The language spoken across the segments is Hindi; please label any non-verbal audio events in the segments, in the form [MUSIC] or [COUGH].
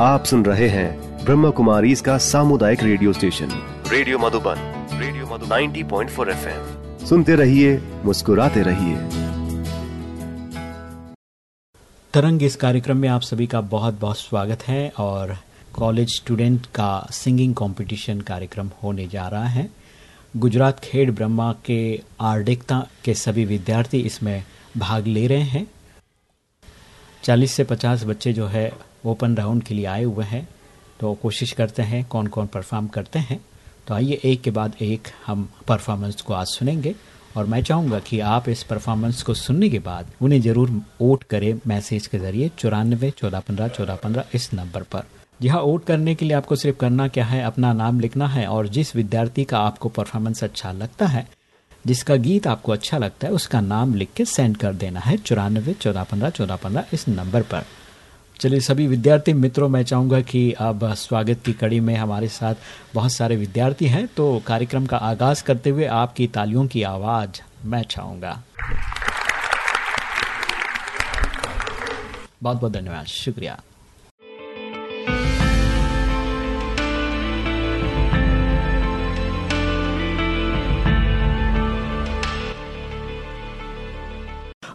आप सुन रहे हैं ब्रह्म कुमारी इसका सामुदायिक radio station. Radio Madhuban radio Madhuban. 90.4 FM. सुनते रहिए मुस्कुराते रहिए। तरंग इस कार्यक्रम में आप सभी का बहुत बहुत स्वागत है और कॉलेज स्टूडेंट का सिंगिंग कंपटीशन कार्यक्रम होने जा रहा है। गुजरात खेड़ ब्रह्मा के आर्डिकता के सभी विद्यार्थी इसमें भाग ले रहे हैं। 40 से 50 बच्चे जो है ओपन राउंड के लिए आए हुए हैं। तो कोशिश करते हैं कौन कौन परफॉर्म करते हैं। तो आइए एक के बाद एक हम परफॉर्मेंस को आज सुनेंगे। और मैं चाहूँगा कि आप इस परफॉर्मेंस को सुनने के बाद उन्हें ज़रूर वोट करें मैसेज के ज़रिए चौरानवे, चौदह पंद्रह चौदह पंद्रह इस नंबर पर। जी हाँ वोट करने के लिए आपको सिर्फ़ करना क्या है, अपना नाम लिखना है और जिस विद्यार्थी का आपको परफॉर्मेंस अच्छा लगता है, जिसका गीत आपको अच्छा लगता है, उसका नाम लिख के सेंड कर देना है चौरानवे, चौदह पंद्रह चौदह पंद्रह इस नंबर पर। चलिए सभी विद्यार्थी मित्रों, मैं चाहूँगा कि अब स्वागत की कड़ी में हमारे साथ बहुत सारे विद्यार्थी हैं तो कार्यक्रम का आगाज़ करते हुए आपकी तालियों की आवाज़ मैं चाहूँगा। बहुत बहुत धन्यवाद, शुक्रिया।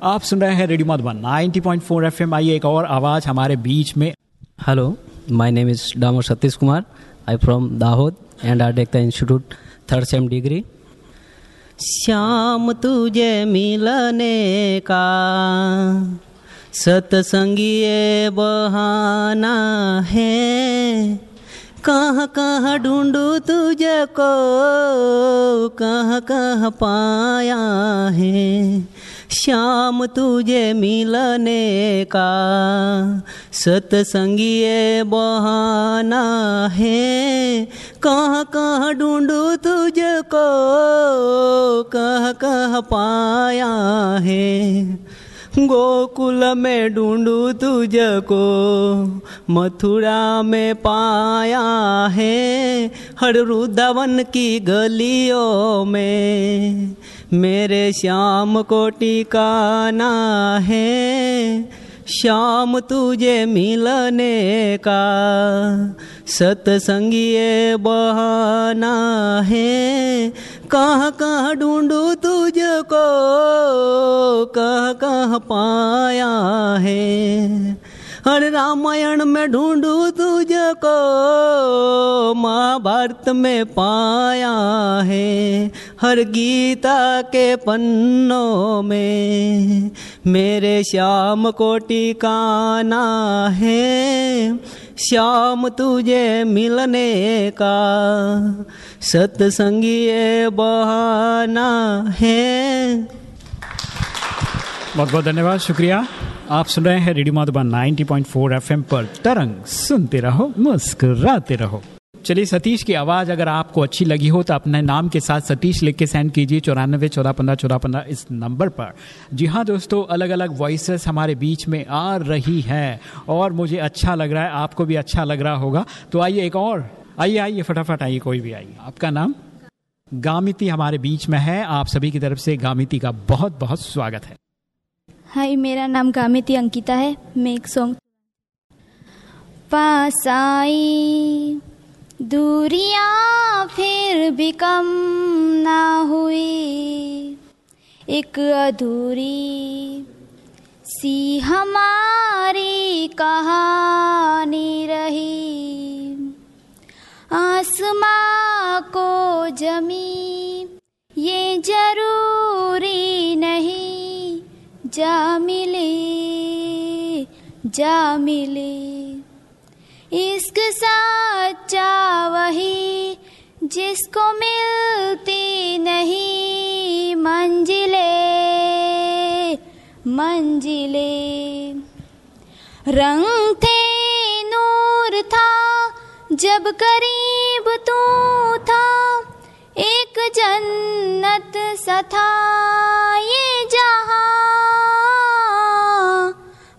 आप सुन रहे हैं रेडियो मधुबन 90.4 एफएम। आइए एक और आवाज़ हमारे बीच में। Hello my name is Damor Satish Kumar I from Dahod and R tech the institute third sem degree Shyam तुझे मिलने का सतसंगी बहाना है। कहाँ कहाँ ढूंढू तुझको कहाँ कहाँ पाया है। श्याम तुझे मिलने का सतसंगी बहाना है। कहाँ कहाँ ढूंढू तुझको, कहाँ कहाँ पाया है। गोकुल में ढूंढू तुझको, मथुरा में पाया है। हर रुदावन की गलियों में मेरे श्याम को टिकाना है, श्याम तुझे मिलने का सतसंगी बहाना है। कहाँ कहाँ ढूंढू तुझको, कहाँ कहाँ पाया है। हर रामायण में ढूंढू तुझको महाभारत में पाया है हर गीता के पन्नों में। मेरे श्याम को टिकाना है, श्याम तुझे मिलने का। सत्संगी बहाना है। बहुत बहुत धन्यवाद, शुक्रिया। आप सुन रहे हैं रेडियो मधुबन 90.4 एफएम पर तरंग सुनते रहो, मुस्कुराते रहो। चलिए, सतीश की आवाज़ अगर आपको अच्छी लगी हो तो अपने नाम के साथ सतीश लिख के सेंड कीजिए चौरानबे चौदह, पंद्रह चौदह, पंद्रह, इस नंबर पर। जी हाँ दोस्तों अलग अलग वॉइसेस हमारे बीच में आ रही हैं, और मुझे अच्छा लग रहा है, आपको भी अच्छा लग रहा होगा। तो आइए एक और, आइए आइए, फटाफट आइए, कोई भी आइए। आपका नाम? गामिती हमारे बीच में है, आप सभी की तरफ़ से गामिती का बहुत बहुत स्वागत है। हाय, मेरा नाम गामिती अंकिता है। मैं एक सॉन्ग पास आई दूरियाँ फिर भी कम ना हुई। एक अधूरी सी हमारी कहानी रही। आसमां को जमी, ये ज़रूरी नहीं। जा मिले जा मिले। इश्क सच्चा वही जिसको मिलती नहीं, मंजिले मंजिले। रंग थे, नूर था, जब करीब तू था, एक जन्नत सा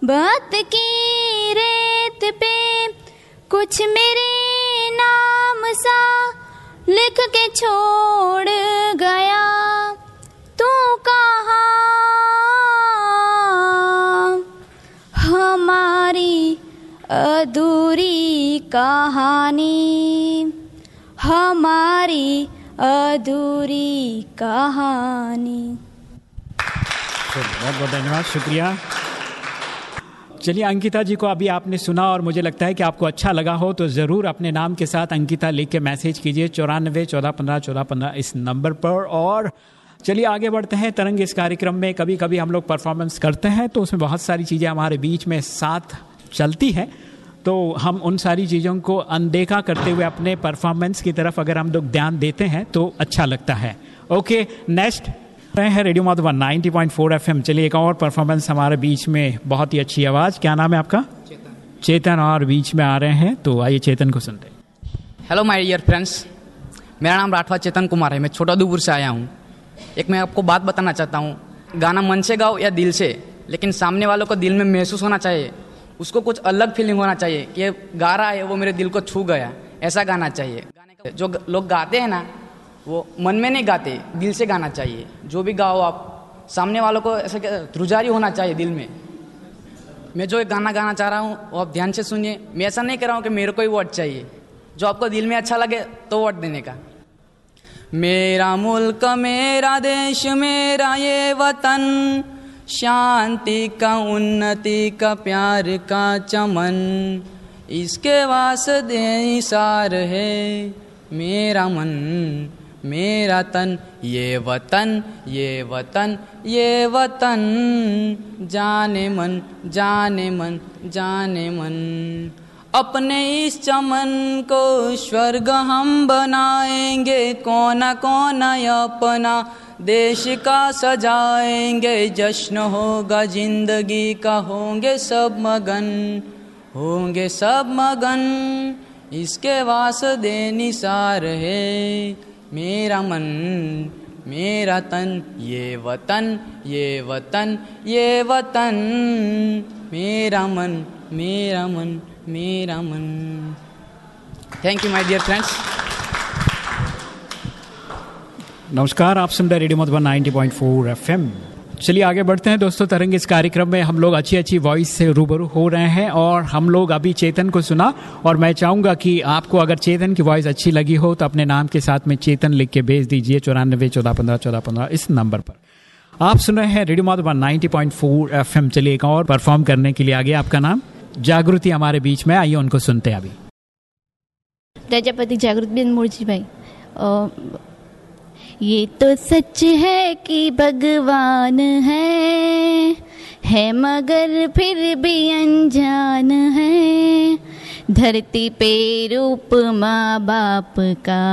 बात की रेत पे कुछ मेरे नाम सा लिख के छोड़ गया। तू कहा? हमारी अधूरी कहानी। हमारी अधूरी कहानी। बहुत बहुत धन्यवाद, शुक्रिया। चलिए, अंकिता जी को अभी आपने सुना और मुझे लगता है कि आपको अच्छा लगा हो तो ज़रूर अपने नाम के साथ अंकिता लिख के मैसेज कीजिए चौरानवे, चौदह, पंद्रह चौदह, पंद्रह इस नंबर पर। और चलिए, आगे बढ़ते हैं, तरंग इस कार्यक्रम में कभी कभी हम लोग परफॉर्मेंस करते हैं तो उसमें बहुत सारी चीज़ें हमारे बीच में साथ चलती हैं। तो हम उन सारी चीज़ों को अनदेखा करते हुए अपने परफॉर्मेंस की तरफ़ अगर हम लोग ध्यान देते हैं तो अच्छा लगता है। ओके नेक्स्ट हैं रेडियो माधुबन 90.4 एफएम। चलिए एक और परफॉर्मेंस हमारे बीच में बहुत ही अच्छी आवाज़। क्या नाम है आपका? चेतन। चेतन और बीच में आ रहे हैं तो आइए चेतन को सुनते हेलो माय डियर फ्रेंड्स मेरा नाम राठवा चेतन कुमार है। मैं छोटा दूपुर से आया हूँ। एक मैं आपको बात बताना चाहता हूँ। गाना मन से गाओ या दिल से, लेकिन सामने वालों को दिल में महसूस होना चाहिए। उसको कुछ अलग फीलिंग होना चाहिए कि गा रहा है, वो मेरे दिल को छू गया। ऐसा गाना चाहिए। जो लोग गाते हैं ना वो मन में नहीं गाते, दिल से गाना चाहिए। जो भी गाओ आप, सामने वालों को ऐसा क्या रुझारी होना चाहिए दिल में। मैं जो एक गाना गाना चाह रहा हूँ, वो आप ध्यान से सुनिए। मैं ऐसा नहीं कर रहा हूँ कि मेरे को ही वर्ड चाहिए। जो आपको दिल में अच्छा लगे तो वर्ड देने का। मेरा मुल्क, मेरा देश, मेरा ये वतन, शांति का, उन्नति का, प्यार का चमन। इसके वास दे सार है मेरा मन। मेरा तन, ये वतन ये वतन ये वतन। जाने मन जाने मन जाने मन। अपने इस चमन को स्वर्ग हम बनाएँगे, कोना कोना अपना देश का सजाएँगे। जश्न होगा, ज़िंदगी का होंगे सब मगन, होंगे सब मगन। इसके वास दे निसार है। मेरा मन, मेरा तन, ये वतन ये वतन ये वतन। मेरा मन मेरा मन मेरा मन। Thank you my dear friends नमस्कार, आप सुन रहे रेडियो मधुबन 90.4 एफएम। चलिए आगे बढ़ते हैं दोस्तों, तरंग इस कार्यक्रम में हम लोग अच्छी अच्छी वॉइस से रूबरू हो रहे हैं और हम लोग अभी चेतन को सुना और मैं चाहूँगा कि आपको अगर चेतन की वॉइस अच्छी लगी हो तो अपने नाम के साथ में चेतन लिख के भेज दीजिए चौरानबे, चौदह, पंद्रह चौदह, पंद्रह, इस नंबर पर। आप सुन रहे हैं रेडियो माधुबन 90.4 एफएम चलिए एक और परफॉर्म करने के लिए आगे आपका नाम। जागृति हमारे बीच में, आइए उनको सुनते हैं अभी। प्रजापति जागृत बिन मुर्जी भाई ये तो सच है कि भगवान है है मगर फिर भी अनजान है। धरती पे रूप माँ बाप का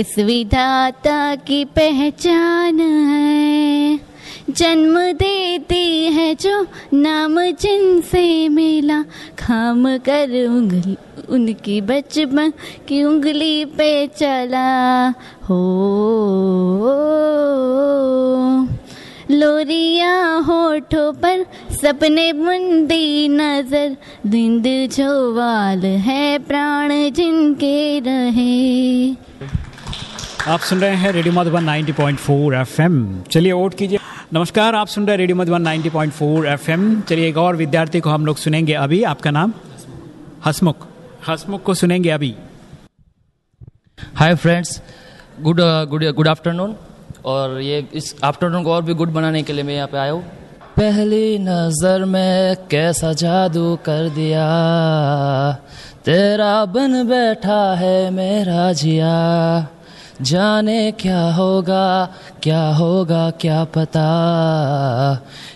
उस विधाता की पहचान है। जन्म देती है जो नाम जिनसे मिला। खाम कर उंगली, उनकी बचपन की उंगली पे चला। हो, लोरिया होठों पर सपने बुंदी नज़र। दिंद वाल है प्राण जिनके रहे। आप सुन रहे हैं रेडियो मधुबन 90.4 एफएम। चलिए वोट कीजिए। नमस्कार, आप सुन रहे हैं रेडियो मधुबन 90.4 एफएम। चलिए एक और विद्यार्थी को हम लोग सुनेंगे अभी। आपका नाम? हसमुख। हसमुख को सुनेंगे अभी। Hi friends good good good afternoon और ये इस आफ्टरनून को और भी गुड बनाने के लिए मैं यहाँ पे आया हूँ। पहली नज़र में कैसा जादू कर दिया। तेरा बन बैठा है मेरा जिया। जाने क्या होगा क्या होगा, क्या पता।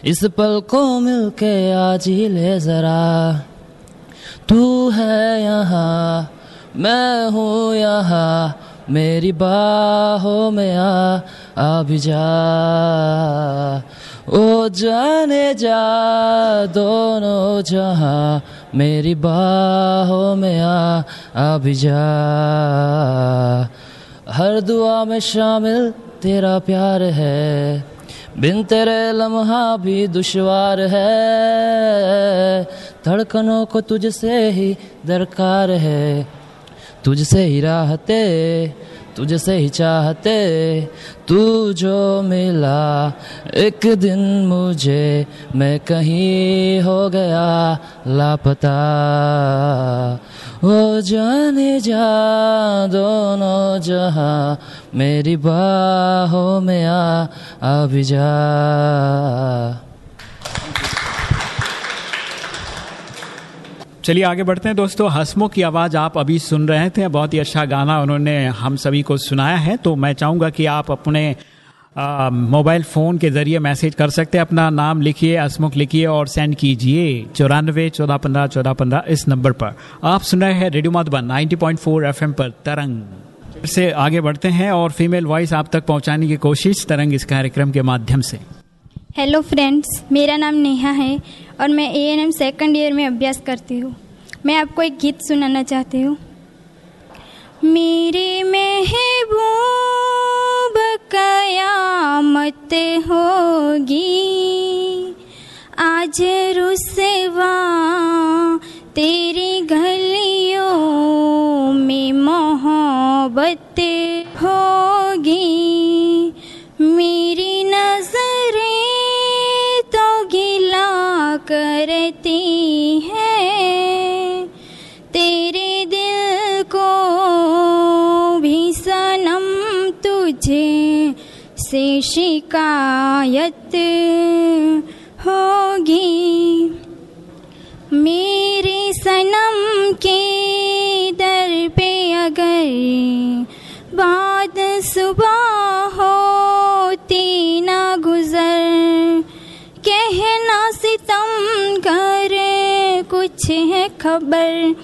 इस पल को मिलके आज ही ले जरा। तू है यहाँ, मैं हूँ यहाँ, मेरी बाहों में आ भी जा। ओ जाने जा दोनों जहाँ, मेरी बाहों में आ भी जा। हर दुआ में शामिल, तेरा प्यार है। बिन तेरे लम्हा भी दुश्वार है। धड़कनों को तुझसे ही दरकार है। तुझसे ही राहते, तुझसे ही चाहते, तू जो मिला, एक दिन मुझे मैं कहीं हो गया लापता। ओ जाने जा दोनों जहाँ, मेरी बाहों में आ अभी जा। चलिए आगे बढ़ते हैं दोस्तों हसमो की आवाज़ आप अभी सुन रहे थे, बहुत ही अच्छा गाना उन्होंने हम सभी को सुनाया है तो मैं चाहूँगा कि आप अपने मोबाइल फ़ोन के ज़रिए मैसेज कर सकते हैं। अपना नाम लिखिए असमुख लिखिए और सेंड कीजिए चौरानवे, चौदह पंद्रह चौदह पंद्रह इस नंबर पर। आप सुन रहे हैं radio Madhuban, ninety point four F पर तरंग। से आगे बढ़ते हैं और फीमेल वॉइस आप तक पहुँचाने की कोशिश तरंग इस कार्यक्रम के माध्यम से। हेलो फ्रेंड्स मेरा नाम नेहा है और मैं A N M second year में अभ्यास करती हूँ। मैं आपको एक गीत सुनाना चाहती हूँ। मेरे महबूब कयामत होगी। आज रुसवा तेरी गलियों में मोहब्बत होगी। मेरी तुझे से शिकायत होगी। मेरे सनम के दर पे अगर बाद सुबह होती ना गुजर, कहना सितम कर कुछ है खबर।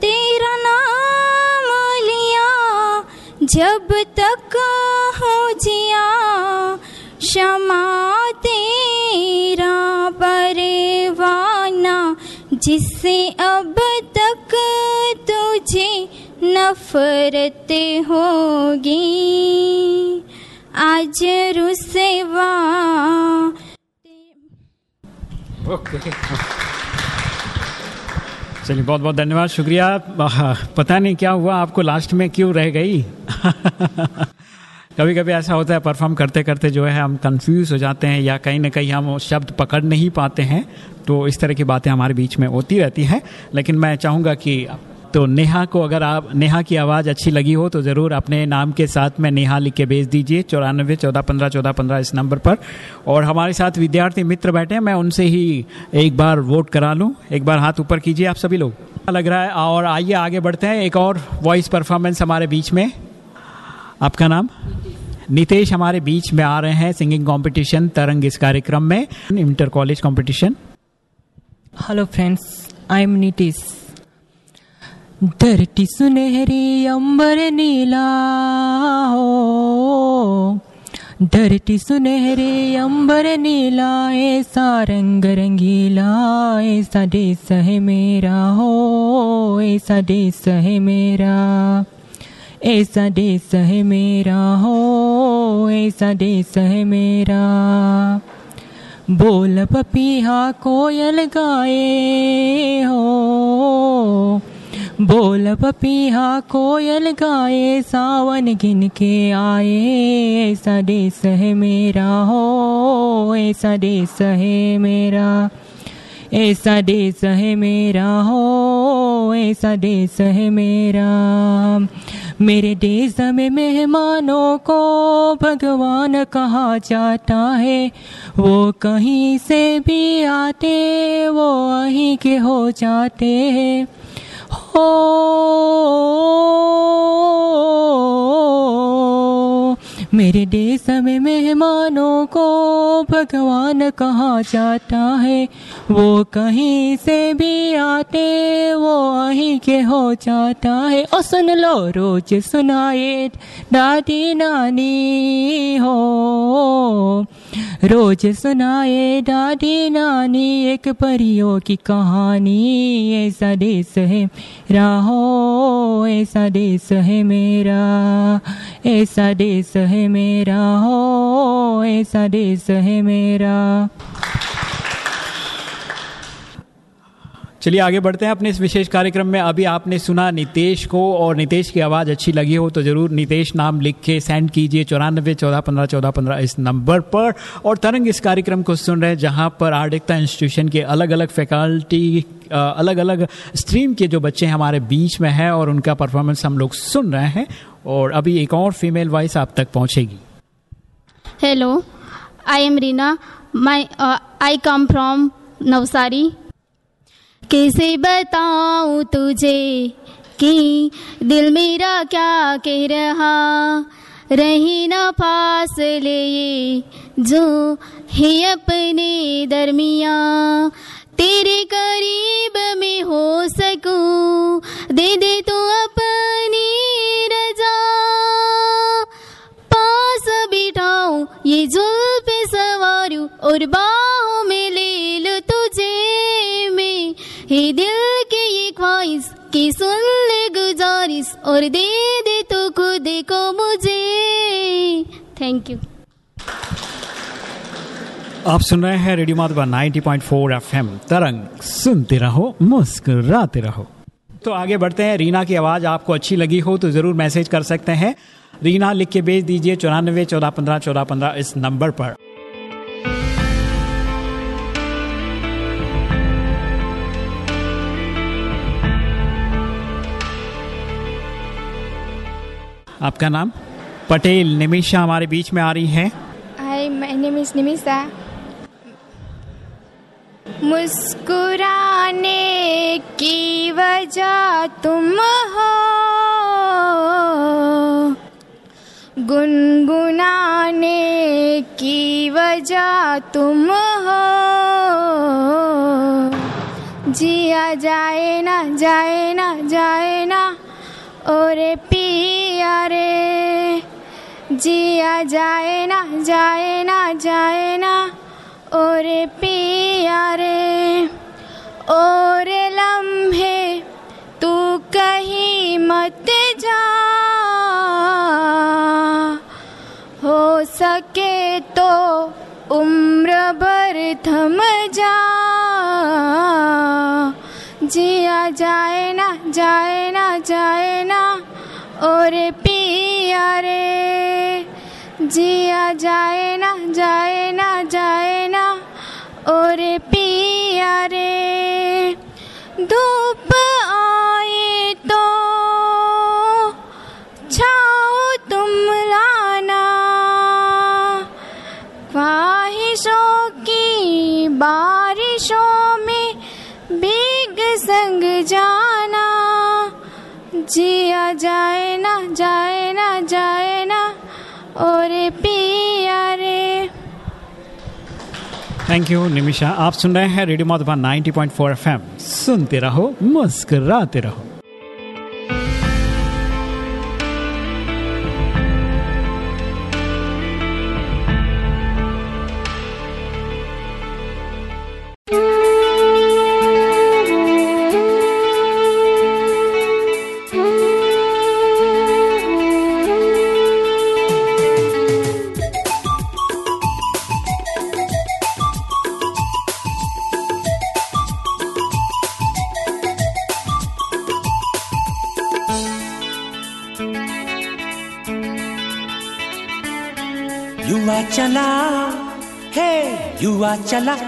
तेरा नाम लिया जब तक जिया, क्षमा तेरा परवाना, जिससे अब तक तुझे नफरत होगी। आज रुसवा चलिए, बहुत बहुत धन्यवाद, शुक्रिया। पता नहीं क्या हुआ, आपको लास्ट में क्यों रह गई? [LAUGHS] कभी कभी ऐसा होता है परफॉर्म करते करते जो है, हम कंफ्यूज हो जाते हैं या कहीं ना कहीं हम शब्द पकड़ नहीं पाते हैं तो इस तरह की बातें हमारे बीच में होती रहती हैं। लेकिन मैं चाहूँगा कि तो नेहा को अगर आप, नेहा की आवाज़ अच्छी लगी हो तो ज़रूर अपने नाम के साथ में नेहा लिख के भेज दीजिए चौरानबे चौदह, पंद्रह चौदह, पंद्रह इस नंबर पर। और हमारे साथ विद्यार्थी मित्र बैठे हैं, मैं उनसे ही एक बार वोट करा लूँ। एक बार हाथ ऊपर कीजिए आप सभी लोग। अच्छा लग रहा है, और आइए आगे बढ़ते हैं। एक और वॉइस परफॉर्मेंस हमारे बीच में। आपका नाम? नितेश हमारे बीच में आ रहे हैं सिंगिंग कंपटीशन तरंग इस कार्यक्रम में inter college competition hello friends I am Nitish धरती सुनहरी अंबर नीला हो। धरती सुनहरे अंबर नीला, ऐसा रंग रंगीला ऐसा देश है मेरा हो, ऐसा देश है मेरा। ऐसा देश है मेरा, हो ऐसा देश है मेरा। बोल पपीहा कोयल गाए, हो। बोल पपीहा कोयल गाए, सावन गिन के आए। ऐसा देश है मेरा, हो ऐसा देश है मेरा। ऐसा देश है मेरा, हो ऐसा देश है मेरा। मेरे देश में मेहमानों को भगवान कहा जाता है। वो कहीं से भी आते, वो वहीं के हो जाते हैं। हो मेरे देश में मेहमानों को भगवान कहा जाता है। वो कहीं से भी आते, वो वहीं के हो जाता है। और सुन लो, रोज सुनाए, दादी नानी हो। रोज सुनाए, दादी नानी, एक परियों की कहानी। ऐसा देश है राहो, ऐसा देश है मेरा। ऐसा देश है मेरा हो ऐसा देश है मेरा। चलिए, आगे बढ़ते हैं अपने इस विशेष कार्यक्रम में। अभी आपने सुना नितेश को, और नितेश की आवाज़ अच्छी लगी हो तो ज़रूर नितेश नाम लिख के सेंड कीजिए चौरानबे चौदह पंद्रह चौदह पंद्रह इस नंबर पर। और तरंग इस कार्यक्रम को सुन रहे हैं, जहाँ पर आर्डिकता इंस्टीट्यूशन के अलग अलग फैकल्टी अलग अलग स्ट्रीम के जो बच्चे हमारे बीच में हैं और उनका परफॉर्मेंस हम लोग सुन रहे हैं। और अभी एक और फीमेल वॉइस आप तक पहुँचेगी। Hello I am Reena my I come from Navsari कैसे बताऊँ तुझे कि दिल मेरा क्या कह रहा? रही ना फासले ये जो है अपने दरमिया तेरे करीब में हो सकूँ। दे दे तू अपनी रजा। पास बिठाऊं ये जुल्फे सवारूं और बाहों में ले लो तुझे मैं। हे दिल के ये ख्वाहिश की सुन ले गुजारिश और दे दे तो खुद को मुझे। थैंक यू आप सुन रहे हैं रेडियो माधवा 90.4 एफएम। तरंग सुनते रहो, मुस्कुराते रहो। तो आगे बढ़ते हैं। रीना की आवाज़ आपको अच्छी लगी हो तो ज़रूर मैसेज कर सकते हैं। रीना लिख के भेज दीजिए चौरानबे चौदह पंद्रह चौदह पंद्रह इस नंबर पर। आपका नाम? पटेल, निमिषा हमारे बीच में आ रही है। हाय इज़ निमिषा मुस्कुराने की वजह तुम हो। गुनगुनाने की वजह तुम हो। जिया जाए ना जाए ना जाए ना और पिया रे। जिया जाए ना जाए ना जाए ना और पिया रे और लम्हे, तू कहीं मत जा। हो सके तो उम्र भर थम जा। जिया जाए ना जाए ना जाए ना, और पिया रे जिया जाए ना जाए ना जाए ना, और पिया रे। धूप आए तो छाओ तुम लाना। ख्वाहिशों की बारिशों में भीग संग जाना। जिया जाए ना जाए ना, जाए और पिया रे थैंक यू निमिषा आप सुन रहे हैं रेडियो मधुबन 90.4 एफएम। सुनते रहो, मुस्कराते रहो।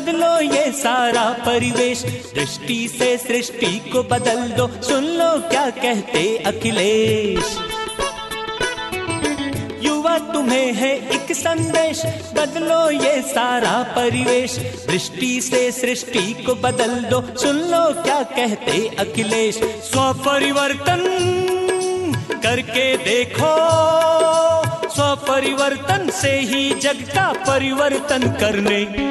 बदलो ये सारा परिवेश। दृष्टि से सृष्टि को बदल दो। सुन लो क्या कहते अखिलेश। युवा तुम्हें है एक संदेश। बदलो ये सारा परिवेश। दृष्टि से सृष्टि को बदल दो। सुन लो क्या कहते अखिलेश। स्व परिवर्तन करके देखो। स्व परिवर्तन से ही जग का परिवर्तन करने।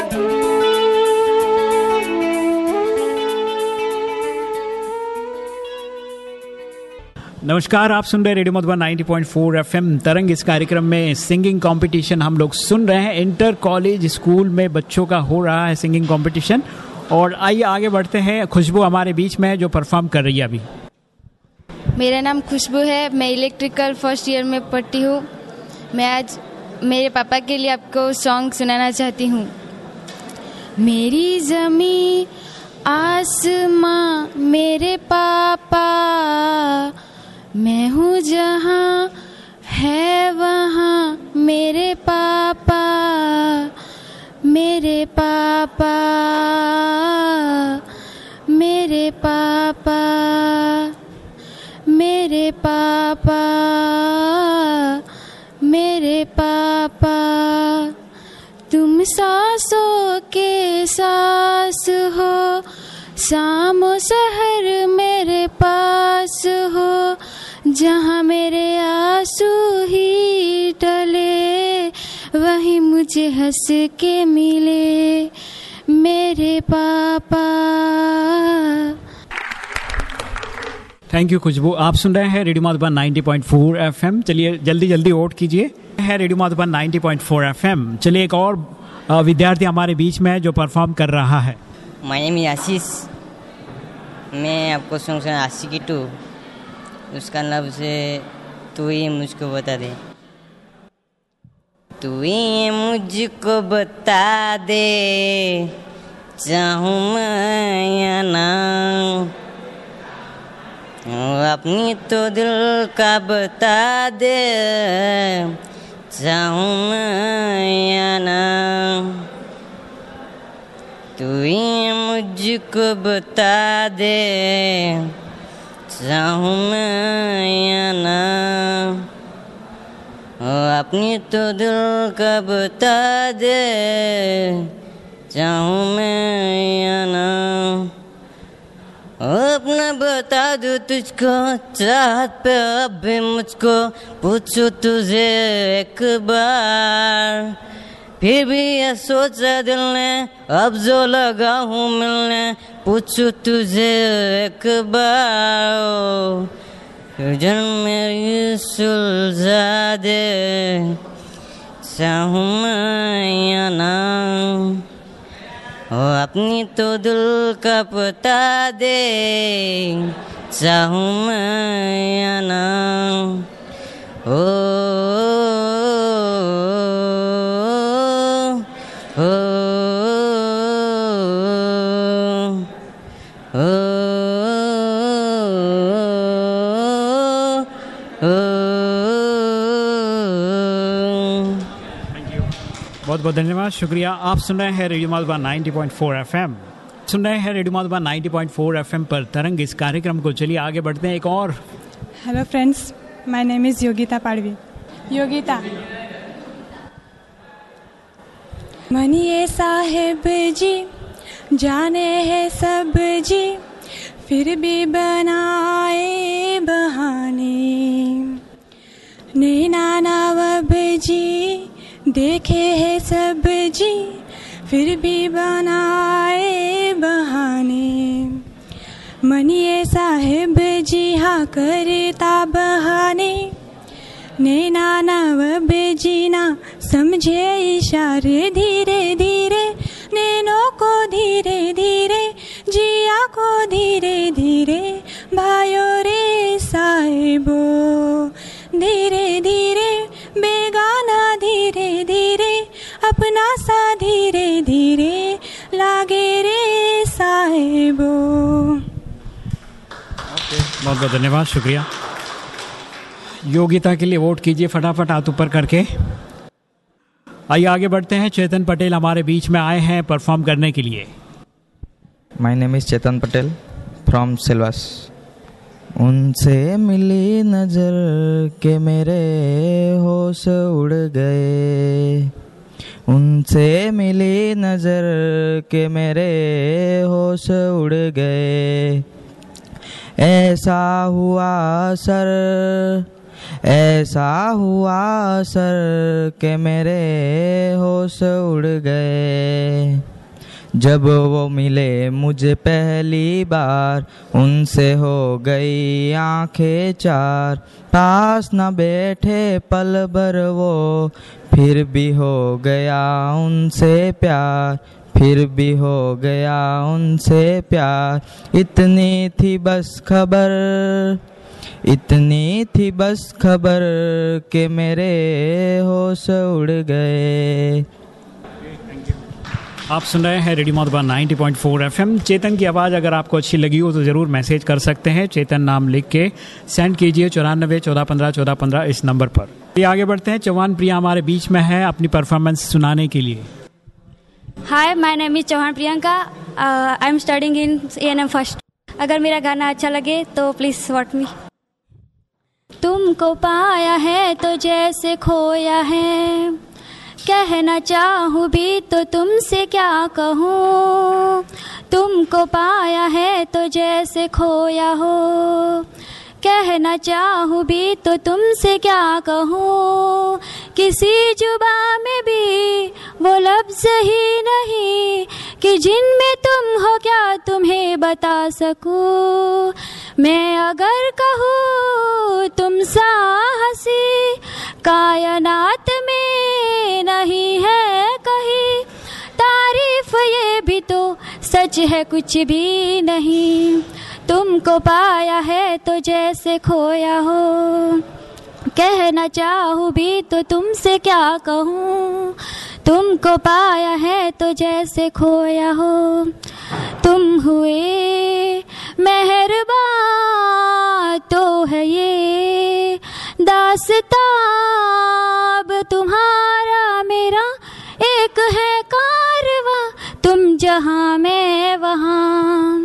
नमस्कार, आप सुन रहे रेडियो मधुबन 90.4 एफएम। तरंग इस कार्यक्रम में सिंगिंग कंपटीशन हम लोग सुन रहे हैं। इंटर कॉलेज स्कूल में बच्चों का हो रहा है सिंगिंग कंपटीशन। और आइए, आगे बढ़ते हैं। खुशबू हमारे बीच में है जो परफॉर्म कर रही है अभी। मेरा नाम खुशबू है। मैं इलेक्ट्रिकल फ़र्स्ट ईयर में पढ़ती हूँ। मैं आज मेरे पापा के लिए आपको सॉन्ग सुनाना चाहती हूँ। मेरी जमी आसमां मेरे पापा मैं हूँ जहाँ है वहाँ मेरे पापा मेरे पापा मेरे पापा मेरे पापा मेरे पापा। तुम सांसों के सांस हो शाम शहर जहाँ मेरे आँसू ही टले वही मुझे हंस के मिले मेरे पापा। थैंक यू खुशबू आप सुन रहे हैं रेडियो मधुबन 90.4 एफएम। चलिए जल्दी जल्दी वोट कीजिए। है रेडियो मधुबन 90.4 एफएम। चलिए एक और विद्यार्थी हमारे बीच में है जो परफॉर्म कर रहा है। माय नेम आशीष मैं आपको सॉन्ग सुना आशिकी टू उसका से तू ही मुझको बता दे। तू ही मुझको बता दे। चाहूँ मैं या ना। अपनी तो दिल का बता दे। चाहूँ मैं या ना। तू ही मुझको बता दे। चाहूँ मैं या ना? ओ, अपनी तो दिल का बता दे चाहूँ मैं या ना? अपना बता दो तुझको चाहत पे अब भी मुझको पूछू तुझे एक बार। फिर भी ये सोचा दिल ने, अब जो लगा हूँ मिलने पूछू तुझे एक बार। जन मेरी सुलझा दे मैं ओ, अपनी तो दिल का पता दे चाहूँ मैं ना। ओ ओ बहुत बहुत धन्यवाद। शुक्रिया। आप सुन रहे हैं रेडियो मालवा 90.4 एफएम। सुन रहे हैं रेडियो मालवा 90.4 एफएम पर तरंग। इस कार्यक्रम को चलिए आगे बढ़ते हैं। एक और। Hello friends my name is Yogita Padvi Yogita. मनिए साहेब जी जाने हैं सब जी फिर भी बनाए बहाने। नैना नवाब जी देखे हैं सब जी, फिर भी बनाए बहाने। मनिए साहेब जी हाँ करता बहाने। नैना नवब जीना समझे इशारे धीरे धीरे। नैनों को धीरे धीरे, जिया को धीरे धीरे। बहुत बहुत धन्यवाद, शुक्रिया। योग्यता के लिए वोट कीजिए फटाफट हाथ ऊपर करके। आइए, आगे बढ़ते हैं। चेतन पटेल हमारे बीच में आए हैं परफॉर्म करने के लिए। My name is Chetan Patel from Silvassa उनसे मिली नज़र के मेरे होश उड़ गए। उनसे मिली नज़र के मेरे होश उड़ गए। ऐसा हुआ सर, ऐसा हुआ सर के मेरे होश उड़ गए। जब वो मिले मुझे पहली बार, उनसे हो गई आँखें चार। पास न बैठे पल भर वो, फिर भी हो गया उनसे प्यार। फिर भी हो गया उनसे प्यार। इतनी थी बस खबर, इतनी थी बस खबर के मेरे होश उड़ गए। आप सुन रहे हैं रेडियो मधुबन 90.4 एफएम। चेतन की आवाज़ अगर आपको अच्छी लगी हो तो ज़रूर मैसेज कर सकते हैं। चेतन नाम लिख के सेंड कीजिए चौरानबे चौदह पंद्रह चौदह पंद्रह इस नंबर पर। ये आगे बढ़ते हैं। चौहान प्रिया हमारे बीच में है अपनी परफॉर्मेंस सुनाने के लिए। Hi my name is Chauhan Priyanka I am studying in N M first अगर मेरा गाना अच्छा लगे तो प्लीज़ वॉट मी तुमको पाया है तो जैसे खोया है। कहना चाहूँ भी तो तुमसे क्या कहूँ? तुमको पाया है तो जैसे खोया हो। कहना चाहूँ भी तो तुमसे क्या कहूँ? किसी जुबा में भी वो लफ्ज ही नहीं कि जिनमें तुम हो क्या तुम्हें बता सकूँ? मैं अगर कहूँ तुम सा हँसी कायनात में नहीं है कहीं। तारीफ़ ये भी तो सच है, कुछ भी नहीं। तुमको पाया है तो जैसे खोया हो। कहना चाहूँ भी तो तुमसे क्या कहूँ? तुमको पाया है तो जैसे खोया हो। तुम हुए मेहरबान तो है ये दास्ताब तुम्हारा जहाँ मैं वहाँ।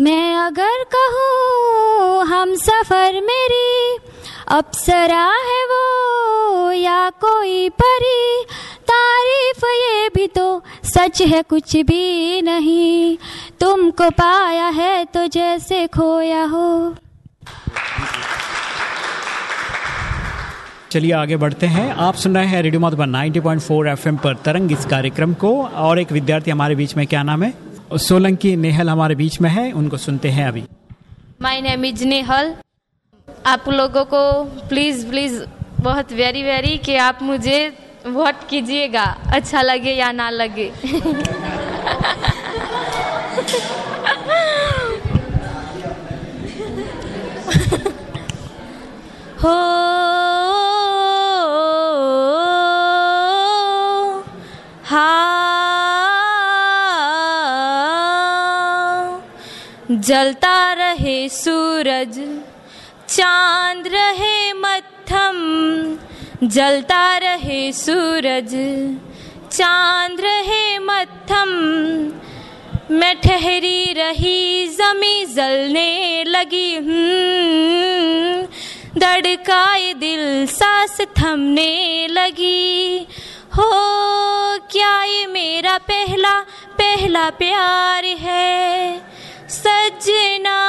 मैं अगर कहूँ, हम सफ़र मेरी, अप्सरा है वो या कोई परी। तारीफ़ ये भी तो सच है, कुछ भी नहीं। तुमको पाया है तो जैसे खोया हो। चलिए आगे बढ़ते हैं। आप सुन रहे हैं रेडियो मधुबन 90.4 एफएम पर तरंग इस कार्यक्रम को। और एक विद्यार्थी हमारे बीच में, क्या नाम है? सोलंकी नेहल हमारे बीच में है, उनको सुनते हैं अभी। माई नेम इज़ नेहल आप लोगों को प्लीज़ प्लीज़ बहुत वेरी वेरी कि आप मुझे वोट कीजिएगा अच्छा लगे या ना लगे। [LAUGHS] हाँ जलता रहे सूरज चाँद रहे मत्थम जलता रहे सूरज चाँद रहे मत्थम। मैं ठहरी रही जमी जलने लगी हम्म, धड़काए दिल सांस थमने लगी। हो क्या ये मेरा पहला पहला प्यार है? सजना,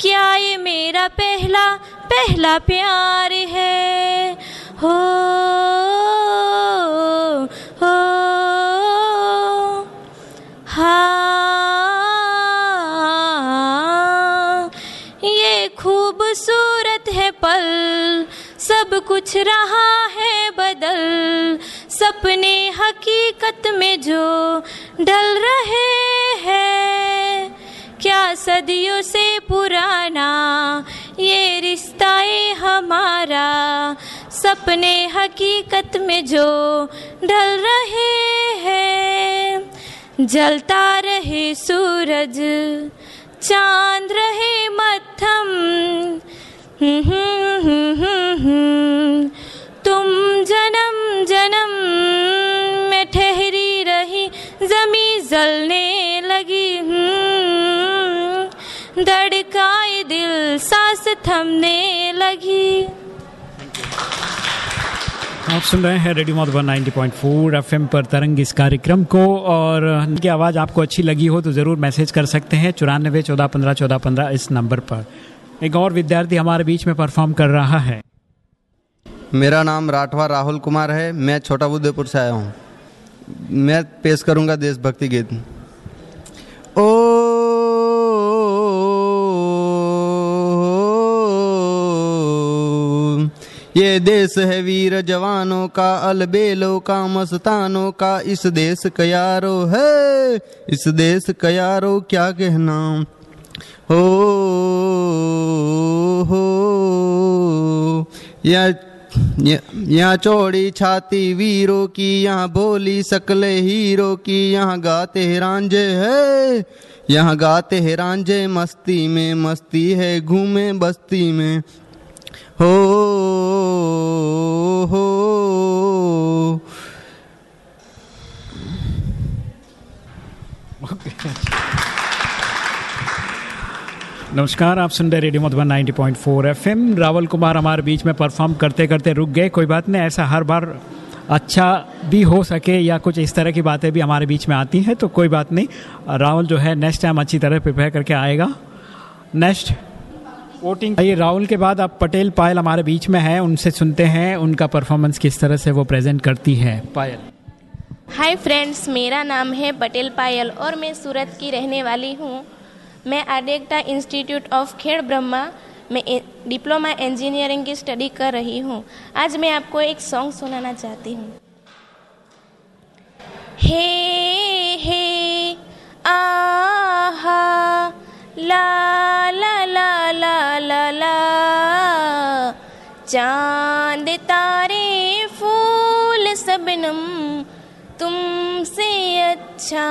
क्या ये मेरा पहला पहला प्यार है? हो हो हाँ ये खूबसूरत है पल, सब कुछ रहा है बदल सपने हकीकत में जो ढल रहे हैं। क्या सदियों से पुराना ये रिश्ता है हमारा? सपने हकीकत में जो ढल रहे हैं। जलता रहे सूरज, चाँद रहे मत्थम तुम जन्म जन्म में ठहरी रही जमी जलने लगी धड़काए दिल, सांस थमने लगी। आप सुन रहे हैं रेडियो मधुबन 90.4 एफएम पर तरंग इस कार्यक्रम को, और उनकी आवाज़ आपको अच्छी लगी हो तो ज़रूर मैसेज कर सकते हैं चौरानबे चौदह पंद्रह चौदह पंद्रह इस नंबर पर। एक और विद्यार्थी हमारे बीच में परफॉर्म कर रहा है। मेरा नाम राठवा राहुल कुमार है, मैं छोटा बुद्धेपुर से आया हूँ। मैं पेश करूँगा देशभक्ति गीत। ओ, ये देश है वीर जवानों का, अलबेलों का, मस्तानों का, इस देश कयारो है, इस देश कयारो क्या कहना। हो हो, या यहाँ चौड़ी छाती वीरों की, यहाँ बोली सकले हीरो की, यहाँ गाते है रांझे है। यहाँ गाते हैं रांझे, मस्ती में मस्ती है, घूमे बस्ती में। हो हो। [LAUGHS] नमस्कार आप सुन रहे रेडियो मधुबन 90.4 एफएम। रावल कुमार हमारे बीच में परफॉर्म करते करते रुक गए। कोई बात नहीं ऐसा हर बार अच्छा भी हो सके या कुछ इस तरह की बातें भी हमारे बीच में आती हैं तो कोई बात नहीं। राहुल जो है नेक्स्ट टाइम अच्छी तरह प्रिपेयर करके आएगा। नेक्स्ट वोटिंग ये राहुल के बाद अब पटेल पायल हमारे बीच में है उनसे सुनते हैं उनका परफॉर्मेंस किस तरह से वो प्रेजेंट करती है। पायल। हाय फ्रेंड्स मेरा नाम है पटेल पायल और मैं सूरत की रहने वाली हूँ। मैं आडेक्टा इंस्टीट्यूट ऑफ़ खेड़ ब्रह्मा में डिप्लोमा इंजीनियरिंग की स्टडी कर रही हूँ। आज मैं आपको एक सॉन्ग सुनाना चाहती हूँ। हे हे, आहा, ला ला ला ला ला ला, चाँद तारे फूल सबनम, तुमसे अच्छा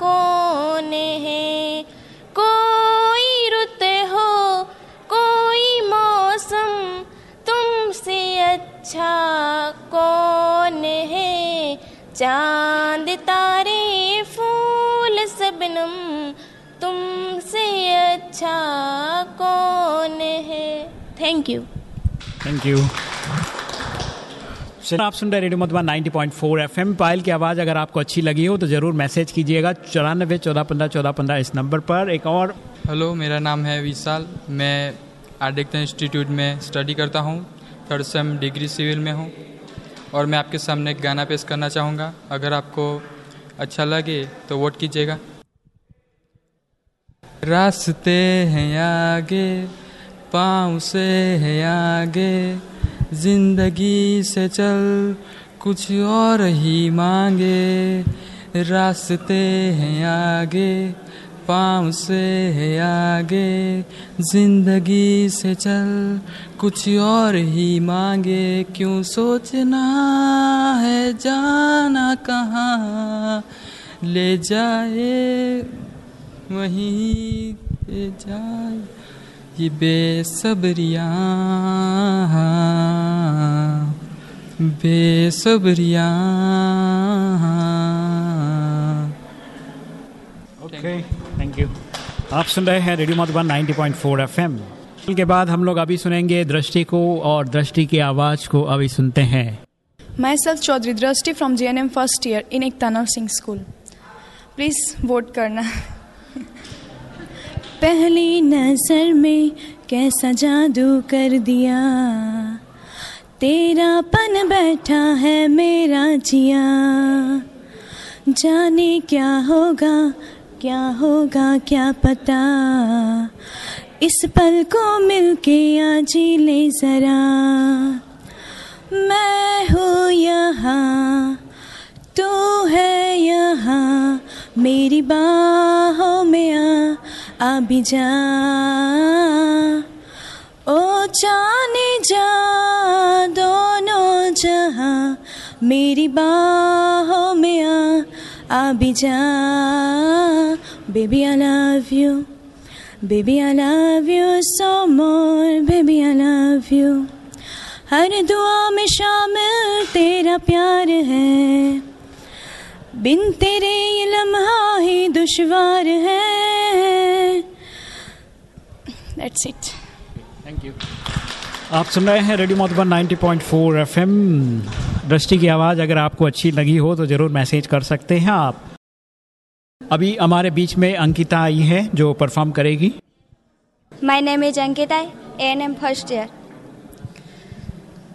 कौन है? अच्छा कौन है? चाँद तारे फूल सबनम तुमसे अच्छा कौन है? थैंक यू थैंक यू आप सुन रहे रेडियो मधुबन 90.4 एफएम। पायल की आवाज़ अगर आपको अच्छी लगी हो तो ज़रूर मैसेज कीजिएगा चौरानबे चौदह पंद्रह चौदह पंद्रह इस नंबर पर। एक और। हेलो मेरा नाम है विशाल। मैं आर्डिक्ता इंस्टीट्यूट में स्टडी करता हूँ। थर्ड सेम डिग्री सिविल में हूँ। और मैं आपके सामने एक गाना पेश करना चाहूँगा। अगर आपको अच्छा लगे तो वोट कीजिएगा। रास्ते हैं आगे, पाँव से हैं आगे, ज़िंदगी से चल कुछ और ही मांगे। रास्ते हैं आगे पाँव से है आगे, ज़िंदगी से चल, कुछ और ही मांगे। क्यों सोचना है जाना कहाँ? ले जाए, वहीं ले जाए। ये बेसब्रिया बेसब्रिया। ओके थैंक यू आप सुन रहे हैं रेडियो मधुबन 90.4 एफएम। के बाद हम लोग अभी सुनेंगे दृष्टि को और दृष्टि की आवाज़ को अभी सुनते हैं। Myself Chaudhary Drashti from JNM first year in Ekta Nursing School. Please vote करना। [LAUGHS] पहली नज़र में कैसा जादू कर दिया? तेरा पन बैठा है मेरा जिया। जाने क्या होगा क्या होगा, क्या पता? इस पल को मिलके आज ले जरा। मैं हूँ यहाँ, तू है यहाँ। मेरी बाहों में आ आ भी जा। ओ जाने जा, दोनों जहाँ। मेरी बाहों में आ आ भी जा। Baby I love you baby I love you so more baby I love you हर दुआ में शामिल तेरा प्यार है। बिन तेरे ये लम्हा ही दुश्वार है। दैट्स इट थैंक यू आप सुन रहे हैं रेडियो मधुबन 90.4 एफएम। दृष्टि की आवाज़ अगर आपको अच्छी लगी हो तो ज़रूर मैसेज कर सकते हैं आप। अभी हमारे बीच में अंकिता आई है जो परफॉर्म करेगी। My name is Ankita N M first year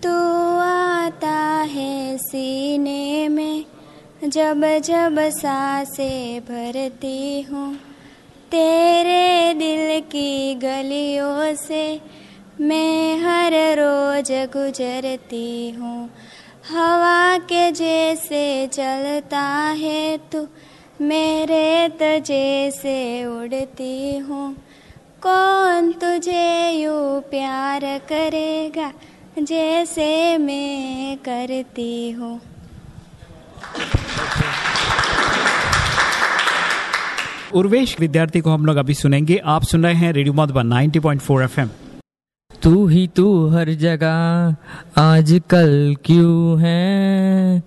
तू आता है सीने में, जब जब साँसें भरती हूँ। तेरे दिल की गलियों से मैं हर रोज गुजरती हूँ। हवा के जैसे चलता है तू मेरे तो जैसे उड़ती हूँ। कौन तुझे यू प्यार करेगा जैसे मैं करती हूँ। उर्वेश विद्यार्थी को हम लोग अभी सुनेंगे। आप सुन रहे हैं रेडियो मधुबन 90.4 एफएम। तू ही तू हर जगह आजकल क्यों है?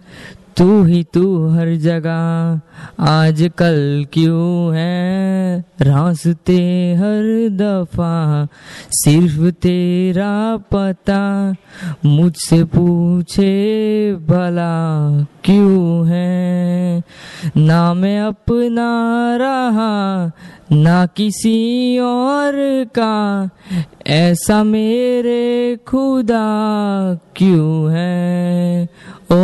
तू ही तू हर जगह, आजकल क्यों है? रास्ते हर दफ़ा, सिर्फ़ तेरा पता, मुझसे पूछे भला क्यों है? ना मैं अपना रहा, ना किसी और का, ऐसा मेरे खुदा क्यों है? ओ,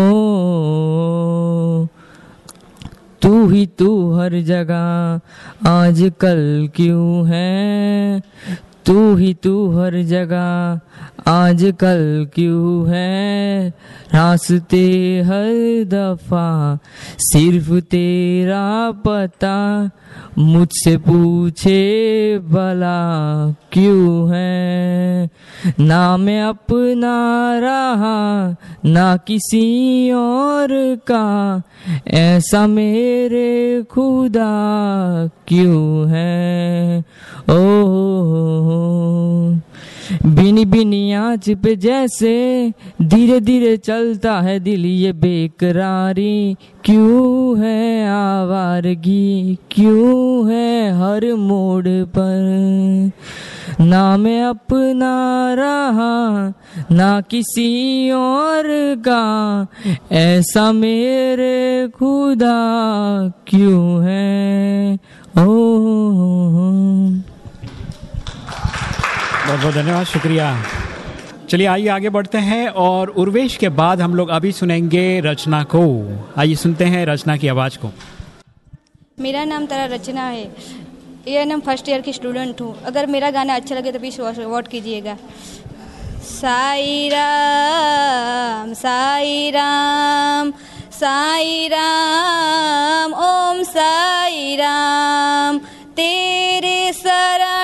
तू ही तू हर जगह आजकल क्यों है? तू ही तू हर जगह आजकल क्यों है? रास्ते हर दफ़ा, सिर्फ़ तेरा पता। मुझसे पूछे, भला क्यों है? ना मैं अपना रहा, ना किसी और का। ऐसा मेरे खुदा क्यों है? ओ बिनी बिनी आँच पे जैसे धीरे धीरे चलता है दिल ये बेकरारी। क्यों है आवारगी? क्यों है हर मोड़ पर? ना मैं अपना रहा, ना किसी और का। ऐसा मेरे खुदा क्यों है? ओ बहुत बहुत धन्यवाद, शुक्रिया। चलिए, आइए, आगे बढ़ते हैं और उर्वेश के बाद हम लोग अभी सुनेंगे रचना को। आइए, सुनते हैं रचना की आवाज़ को। मेरा नाम तारा रचना है। ये नाम फ़र्स्ट ईयर की स्टूडेंट हूँ। अगर मेरा गाना अच्छा लगे तो प्लीज़ वोट कीजिएगा। साई राम साई राम साई राम, ओम साई राम, तेरे शरण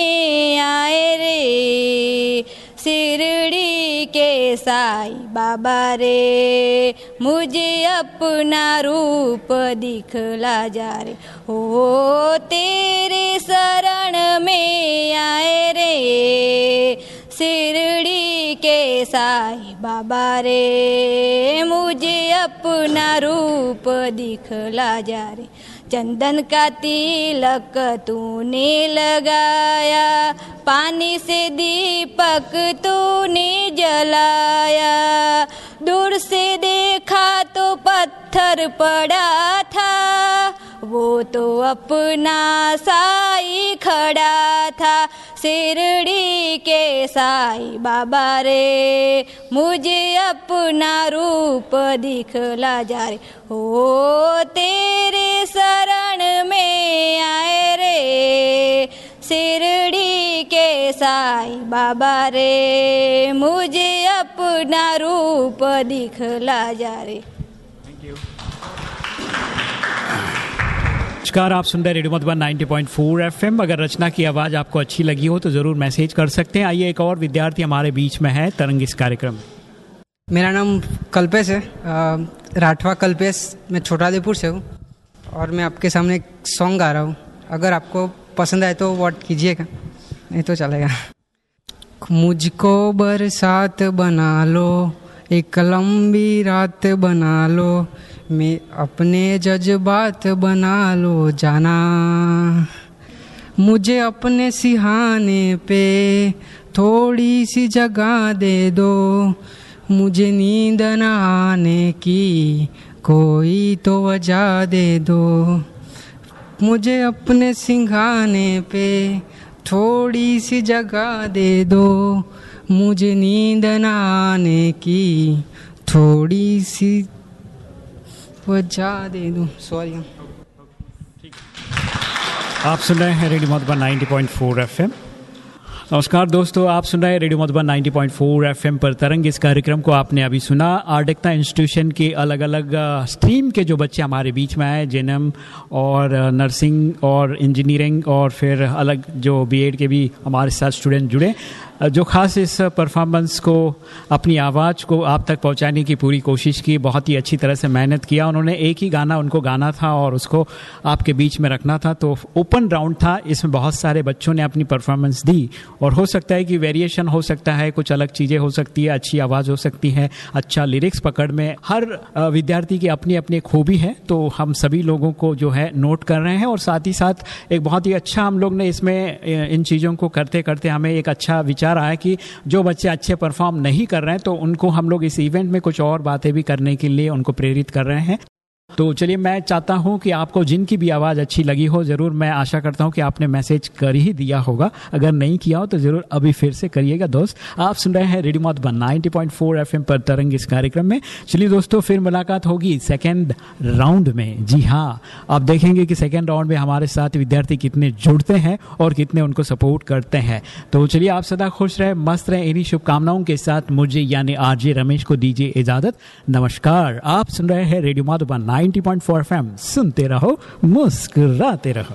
में आए रे। शिरडी के साई बाबा रे। मुझे अपना रूप दिखला जा रे। हो तेरे शरण में आए रे। शिरडी के साई बाबा रे। मुझे अपना रूप दिखला जा रे। चंदन का तिलक तूने लगाया, पानी से दीपक तूने जलाया। दूर से देखा तो पत्थर पड़ा था, वो तो अपना साई खड़ा था। शिरडी के साई बाबा रे, मुझे अपना रूप दिखला जा रे। हो तेरे शरण में आए रे, शिरडी के साई बाबा रे, मुझे अपना रूप दिखला जा रे। नमस्कार, आप सुन रहे रेडियो मधुबन 90.4 एफएम। अगर रचना की आवाज़ आपको अच्छी लगी हो तो ज़रूर मैसेज कर सकते हैं। आइए एक और विद्यार्थी हमारे बीच में है, तरंग इस कार्यक्रम। मेरा नाम कल्पेश है। राठवा कल्पेश, मैं छोटादेपुर से हूँ और मैं आपके सामने एक सॉन्ग गा रहा हूँ। अगर आपको पसंद आए तो वॉट कीजिएगा, नहीं तो चलेगा। मुझको बरसात बना लो, एक लंबी रात बना लो मैं अपने जज्बात बना लो जाना। मुझे अपने सिहाने पे थोड़ी सी जगह दे दो। मुझे नींद न आने की कोई तो वजह दे दो। मुझे अपने सिंघाने पे थोड़ी सी जगह दे दो। मुझे नींद न आने की थोड़ी सी आप सुन रहे हैं रेडियो मधुबन 90.4 एफएम। नमस्कार दोस्तों, आप सुन रहे हैं रेडियो मधुबन 90.4 एफएम पर तरंग। इस कार्यक्रम को आपने अभी सुना। आर्डेक्ता इंस्टीट्यूशन के अलग अलग स्ट्रीम के जो बच्चे हमारे बीच में आए, जेनम और नर्सिंग और इंजीनियरिंग और फिर अलग जो बीएड के भी हमारे साथ स्टूडेंट जुड़े। जो खास इस परफॉर्मेंस को, अपनी आवाज़ को आप तक पहुँचाने की पूरी कोशिश की, बहुत ही अच्छी तरह से मेहनत किया। उन्होंने एक ही गाना उनको गाना था और उसको आपके बीच में रखना था। तो ओपन राउंड था। इसमें बहुत सारे बच्चों ने अपनी परफॉर्मेंस दी और हो सकता है कि वेरिएशन हो सकता है, कुछ अलग चीज़ें हो सकती है, अच्छी आवाज़ हो सकती है अच्छा लिरिक्स पकड़ में। हर विद्यार्थी की अपनी अपनी खूबी है तो हम सभी लोगों को जो है नोट कर रहे हैं और साथ ही साथ एक बहुत ही अच्छा हम लोग ने इसमें इन चीज़ों को करते करते हमें एक अच्छा विचार आया कि जो बच्चे अच्छे परफॉर्म नहीं कर रहे हैं तो उनको हम लोग इस इवेंट में कुछ और बातें भी करने के लिए उनको प्रेरित कर रहे हैं। तो चलिए मैं चाहता हूँ कि आपको जिनकी भी आवाज़ अच्छी लगी हो, ज़रूर मैं आशा करता हूँ कि आपने मैसेज कर ही दिया होगा। अगर नहीं किया हो तो ज़रूर अभी फिर से करिएगा दोस्त। आप सुन रहे हैं रेडियो मधुबन 90.4 एफएम पर तरंग इस कार्यक्रम में। चलिए दोस्तों, फिर मुलाकात होगी सेकेंड राउंड में। जी हाँ आप देखेंगे कि सेकेंड राउंड में हमारे साथ विद्यार्थी कितने जुड़ते हैं और कितने उनको सपोर्ट करते हैं। तो चलिए आप सदा खुश रहे, मस्त रहे, इन्हीं शुभकामनाओं के साथ मुझे यानी आरजे रमेश को दीजिए इजाज़त। नमस्कार, आप सुन रहे हैं रेडियो माधुबन 90.4 एफएम सुनते रहो मुस्कुराते रहो।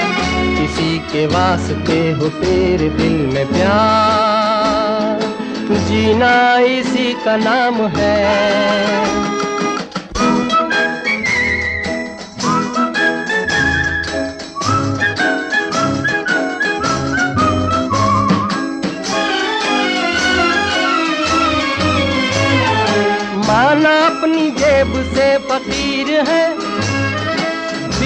किसी के वास्ते हो तेरे दिल में प्यार। जीना इसी का नाम है। माना अपनी जेब से फकीर है।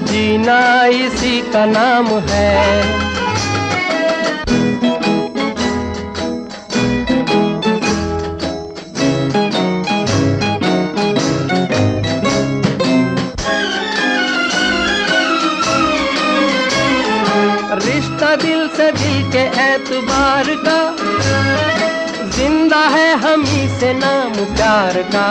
जीना इसी का नाम है। रिश्ता दिल से दिल के एतबार का, ज़िंदा है हम ही से नाम प्यार का।